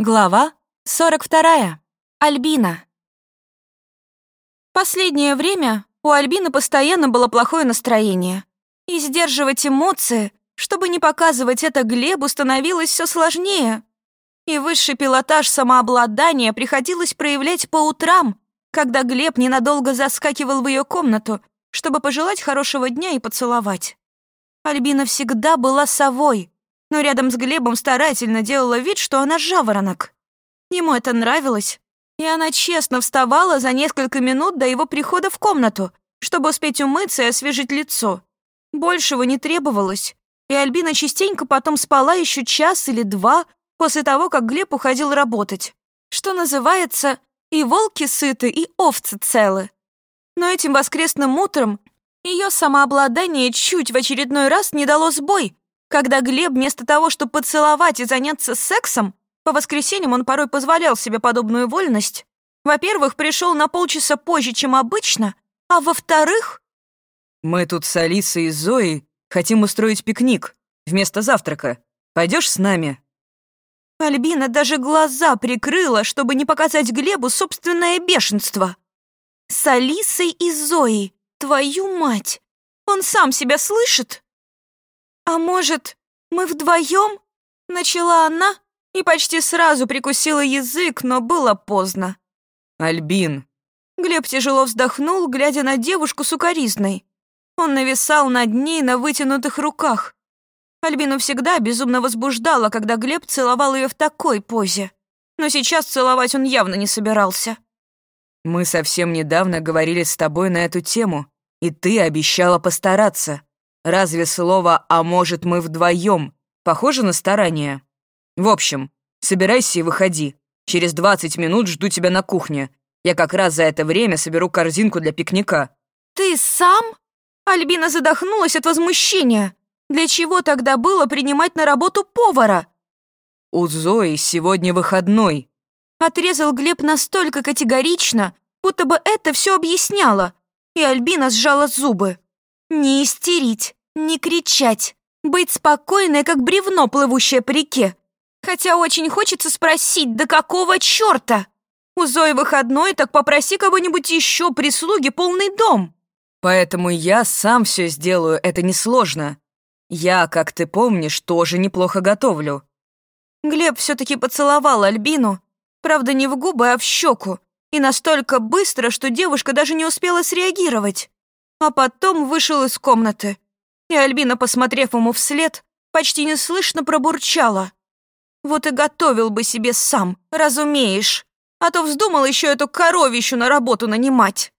Глава 42. Альбина. Последнее время у Альбины постоянно было плохое настроение. И сдерживать эмоции, чтобы не показывать это Глебу, становилось все сложнее. И высший пилотаж самообладания приходилось проявлять по утрам, когда Глеб ненадолго заскакивал в ее комнату, чтобы пожелать хорошего дня и поцеловать. Альбина всегда была совой, но рядом с Глебом старательно делала вид, что она жаворонок. Ему это нравилось, и она честно вставала за несколько минут до его прихода в комнату, чтобы успеть умыться и освежить лицо. Большего не требовалось, и Альбина частенько потом спала еще час или два после того, как Глеб уходил работать. Что называется, и волки сыты, и овцы целы. Но этим воскресным утром ее самообладание чуть в очередной раз не дало сбой, когда Глеб вместо того, чтобы поцеловать и заняться сексом, по воскресеньям он порой позволял себе подобную вольность, во-первых, пришел на полчаса позже, чем обычно, а во-вторых... «Мы тут с Алисой и Зоей хотим устроить пикник вместо завтрака. Пойдешь с нами?» Альбина даже глаза прикрыла, чтобы не показать Глебу собственное бешенство. «С Алисой и Зоей, твою мать! Он сам себя слышит?» «А может, мы вдвоем?» — начала она и почти сразу прикусила язык, но было поздно. «Альбин!» Глеб тяжело вздохнул, глядя на девушку сукоризной. Он нависал над ней на вытянутых руках. Альбину всегда безумно возбуждало, когда Глеб целовал ее в такой позе. Но сейчас целовать он явно не собирался. «Мы совсем недавно говорили с тобой на эту тему, и ты обещала постараться. Разве слово «а может, мы вдвоем» похоже на старание? В общем, собирайся и выходи. Через 20 минут жду тебя на кухне. Я как раз за это время соберу корзинку для пикника». «Ты сам?» Альбина задохнулась от возмущения. Для чего тогда было принимать на работу повара? «У Зои сегодня выходной», — отрезал Глеб настолько категорично, будто бы это все объясняло, и Альбина сжала зубы. «Не истерить, не кричать, быть спокойной, как бревно, плывущее по реке. Хотя очень хочется спросить, да какого черта? У Зои выходной, так попроси кого-нибудь еще, прислуги, полный дом. Поэтому я сам все сделаю, это несложно. Я, как ты помнишь, тоже неплохо готовлю. Глеб все-таки поцеловал Альбину, правда, не в губы, а в щеку, и настолько быстро, что девушка даже не успела среагировать. А потом вышел из комнаты и Альбина, посмотрев ему вслед, почти неслышно пробурчала. «Вот и готовил бы себе сам, разумеешь, а то вздумал еще эту коровищу на работу нанимать».